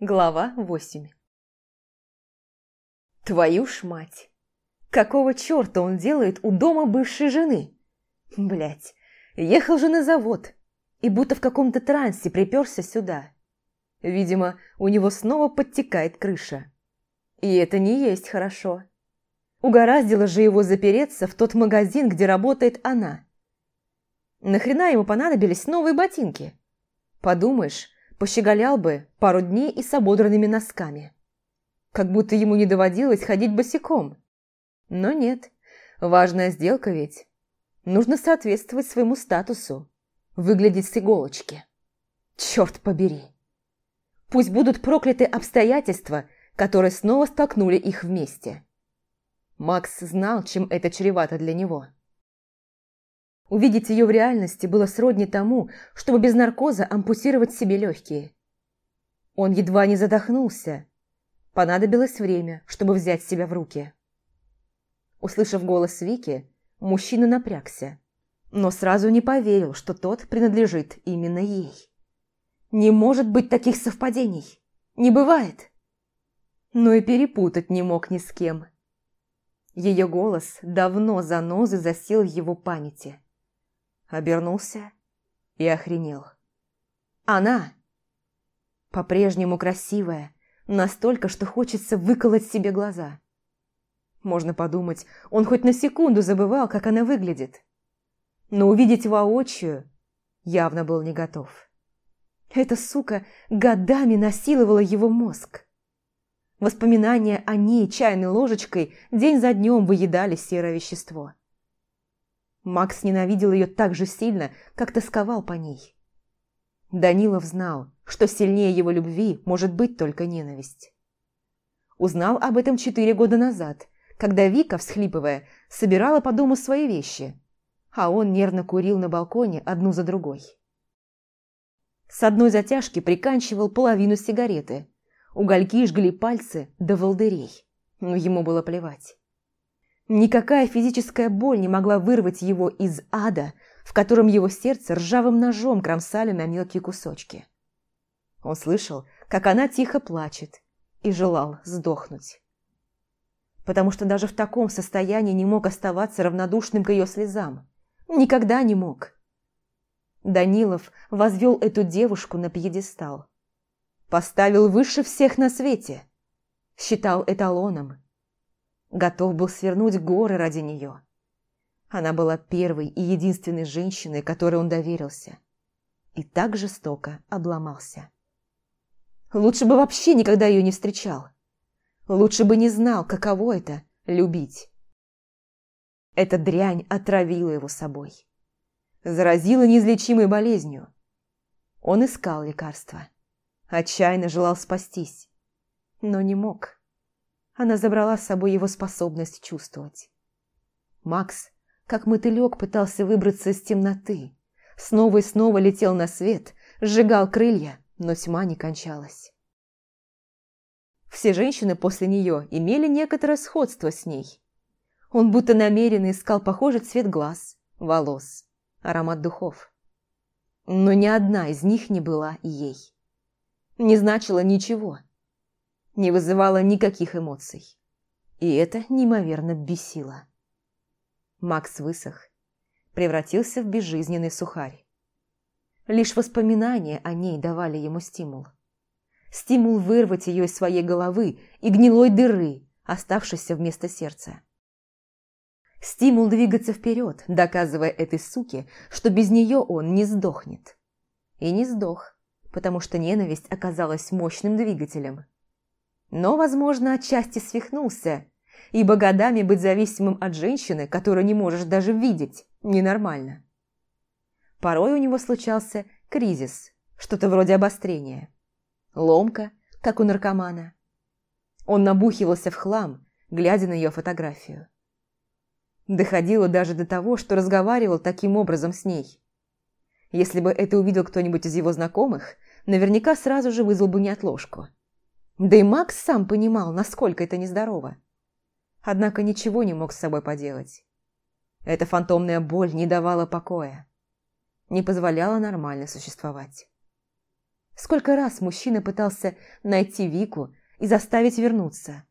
Глава 8 Твою ж мать! Какого черта он делает у дома бывшей жены? Блять, ехал же на завод и будто в каком-то трансе приперся сюда. Видимо, у него снова подтекает крыша. И это не есть хорошо. Угораздило же его запереться в тот магазин, где работает она. Нахрена ему понадобились новые ботинки? Подумаешь, пощеголял бы пару дней и с ободранными носками. Как будто ему не доводилось ходить босиком. Но нет, важная сделка ведь. Нужно соответствовать своему статусу, выглядеть с иголочки. Черт побери! Пусть будут прокляты обстоятельства, которые снова столкнули их вместе. Макс знал, чем это чревато для него. Увидеть ее в реальности было сродни тому, чтобы без наркоза ампутировать себе легкие. Он едва не задохнулся. Понадобилось время, чтобы взять себя в руки. Услышав голос Вики, мужчина напрягся, но сразу не поверил, что тот принадлежит именно ей. Не может быть таких совпадений. Не бывает. Но и перепутать не мог ни с кем. Ее голос давно занозы засел в его памяти обернулся и охренел. Она! По-прежнему красивая, настолько, что хочется выколоть себе глаза. Можно подумать, он хоть на секунду забывал, как она выглядит. Но увидеть воочию явно был не готов. Эта сука годами насиловала его мозг. Воспоминания о ней чайной ложечкой день за днем выедали серое вещество. Макс ненавидел ее так же сильно, как тосковал по ней. Данилов знал, что сильнее его любви может быть только ненависть. Узнал об этом четыре года назад, когда Вика, всхлипывая, собирала по дому свои вещи, а он нервно курил на балконе одну за другой. С одной затяжки приканчивал половину сигареты. Угольки жгли пальцы до волдырей, но ему было плевать. Никакая физическая боль не могла вырвать его из ада, в котором его сердце ржавым ножом кромсали на мелкие кусочки. Он слышал, как она тихо плачет, и желал сдохнуть. Потому что даже в таком состоянии не мог оставаться равнодушным к ее слезам. Никогда не мог. Данилов возвел эту девушку на пьедестал. Поставил выше всех на свете. Считал эталоном Готов был свернуть горы ради нее. Она была первой и единственной женщиной, которой он доверился. И так жестоко обломался. Лучше бы вообще никогда ее не встречал. Лучше бы не знал, каково это – любить. Эта дрянь отравила его собой. Заразила неизлечимой болезнью. Он искал лекарства. Отчаянно желал спастись. Но не мог. Она забрала с собой его способность чувствовать. Макс, как мотылек, пытался выбраться из темноты. Снова и снова летел на свет, сжигал крылья, но тьма не кончалась. Все женщины после нее имели некоторое сходство с ней. Он будто намеренно искал похожий цвет глаз, волос, аромат духов. Но ни одна из них не была ей. Не значило ничего не вызывала никаких эмоций. И это неимоверно бесило. Макс высох, превратился в безжизненный сухарь. Лишь воспоминания о ней давали ему стимул. Стимул вырвать ее из своей головы и гнилой дыры, оставшейся вместо сердца. Стимул двигаться вперед, доказывая этой суке, что без нее он не сдохнет. И не сдох, потому что ненависть оказалась мощным двигателем – но, возможно, отчасти свихнулся, ибо годами быть зависимым от женщины, которую не можешь даже видеть, ненормально. Порой у него случался кризис, что-то вроде обострения. Ломка, как у наркомана. Он набухивался в хлам, глядя на ее фотографию. Доходило даже до того, что разговаривал таким образом с ней. Если бы это увидел кто-нибудь из его знакомых, наверняка сразу же вызвал бы неотложку. Да и Макс сам понимал, насколько это нездорово. Однако ничего не мог с собой поделать. Эта фантомная боль не давала покоя. Не позволяла нормально существовать. Сколько раз мужчина пытался найти Вику и заставить вернуться.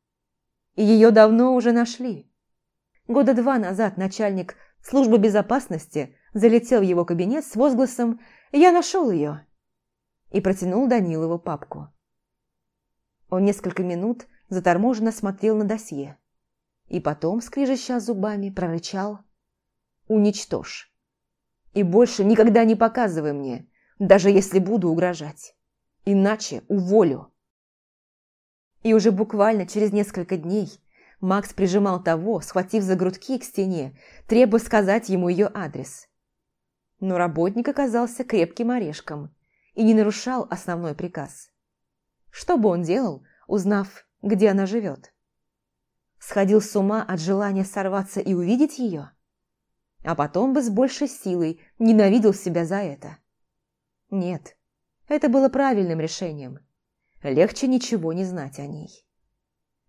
И ее давно уже нашли. Года два назад начальник службы безопасности залетел в его кабинет с возгласом «Я нашел ее!» и протянул Данилову папку. Он несколько минут заторможенно смотрел на досье и потом, скрижища зубами, прорычал «Уничтожь! И больше никогда не показывай мне, даже если буду угрожать, иначе уволю!» И уже буквально через несколько дней Макс прижимал того, схватив за грудки к стене, требуя сказать ему ее адрес. Но работник оказался крепким орешком и не нарушал основной приказ. Что бы он делал, узнав, где она живет? Сходил с ума от желания сорваться и увидеть ее? А потом бы с большей силой ненавидел себя за это. Нет, это было правильным решением. Легче ничего не знать о ней.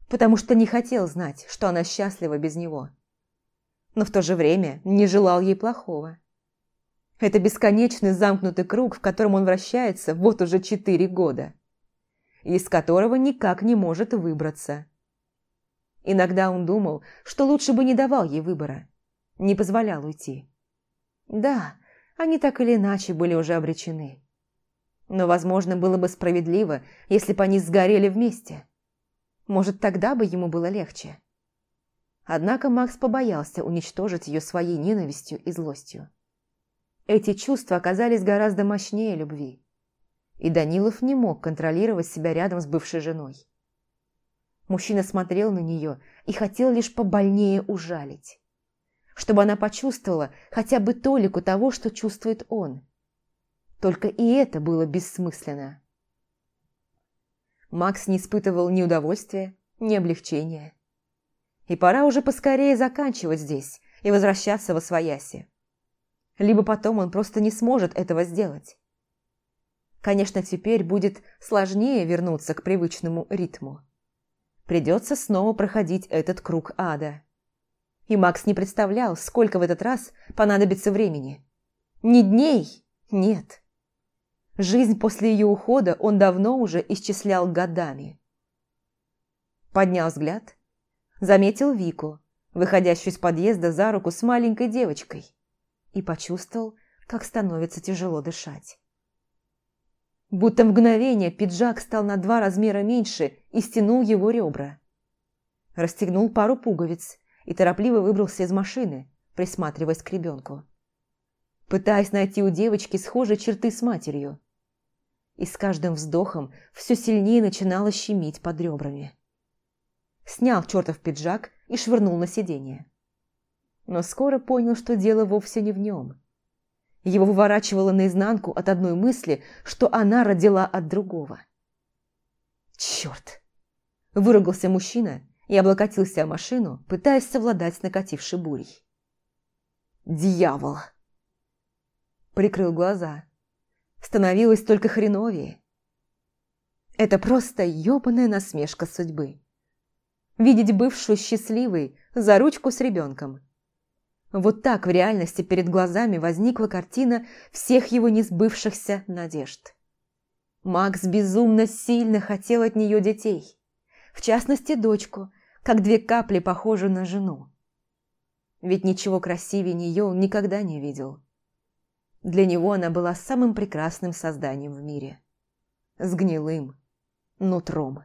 Потому что не хотел знать, что она счастлива без него. Но в то же время не желал ей плохого. Это бесконечный замкнутый круг, в котором он вращается вот уже четыре года, из которого никак не может выбраться. Иногда он думал, что лучше бы не давал ей выбора, не позволял уйти. Да, они так или иначе были уже обречены. Но, возможно, было бы справедливо, если бы они сгорели вместе. Может, тогда бы ему было легче. Однако Макс побоялся уничтожить ее своей ненавистью и злостью. Эти чувства оказались гораздо мощнее любви. И Данилов не мог контролировать себя рядом с бывшей женой. Мужчина смотрел на нее и хотел лишь побольнее ужалить. Чтобы она почувствовала хотя бы толику того, что чувствует он. Только и это было бессмысленно. Макс не испытывал ни удовольствия, ни облегчения. И пора уже поскорее заканчивать здесь и возвращаться во свояси либо потом он просто не сможет этого сделать. Конечно, теперь будет сложнее вернуться к привычному ритму. Придется снова проходить этот круг ада. И Макс не представлял, сколько в этот раз понадобится времени. Ни дней, нет. Жизнь после ее ухода он давно уже исчислял годами. Поднял взгляд, заметил Вику, выходящую из подъезда за руку с маленькой девочкой и почувствовал, как становится тяжело дышать. Будто мгновение пиджак стал на два размера меньше и стянул его ребра. Расстегнул пару пуговиц и торопливо выбрался из машины, присматриваясь к ребенку. Пытаясь найти у девочки схожие черты с матерью. И с каждым вздохом все сильнее начинало щемить под ребрами. Снял чертов пиджак и швырнул на сиденье но скоро понял, что дело вовсе не в нем. Его выворачивало наизнанку от одной мысли, что она родила от другого. «Черт!» – выругался мужчина и облокотился о машину, пытаясь совладать с накатившей бурей. «Дьявол!» Прикрыл глаза. Становилось только хреновее. Это просто ёбаная насмешка судьбы. Видеть бывшую счастливой за ручку с ребенком – вот так в реальности перед глазами возникла картина всех его несбывшихся надежд. Макс безумно сильно хотел от нее детей. В частности, дочку, как две капли похожую на жену. Ведь ничего красивее нее он никогда не видел. Для него она была самым прекрасным созданием в мире. С гнилым нутром.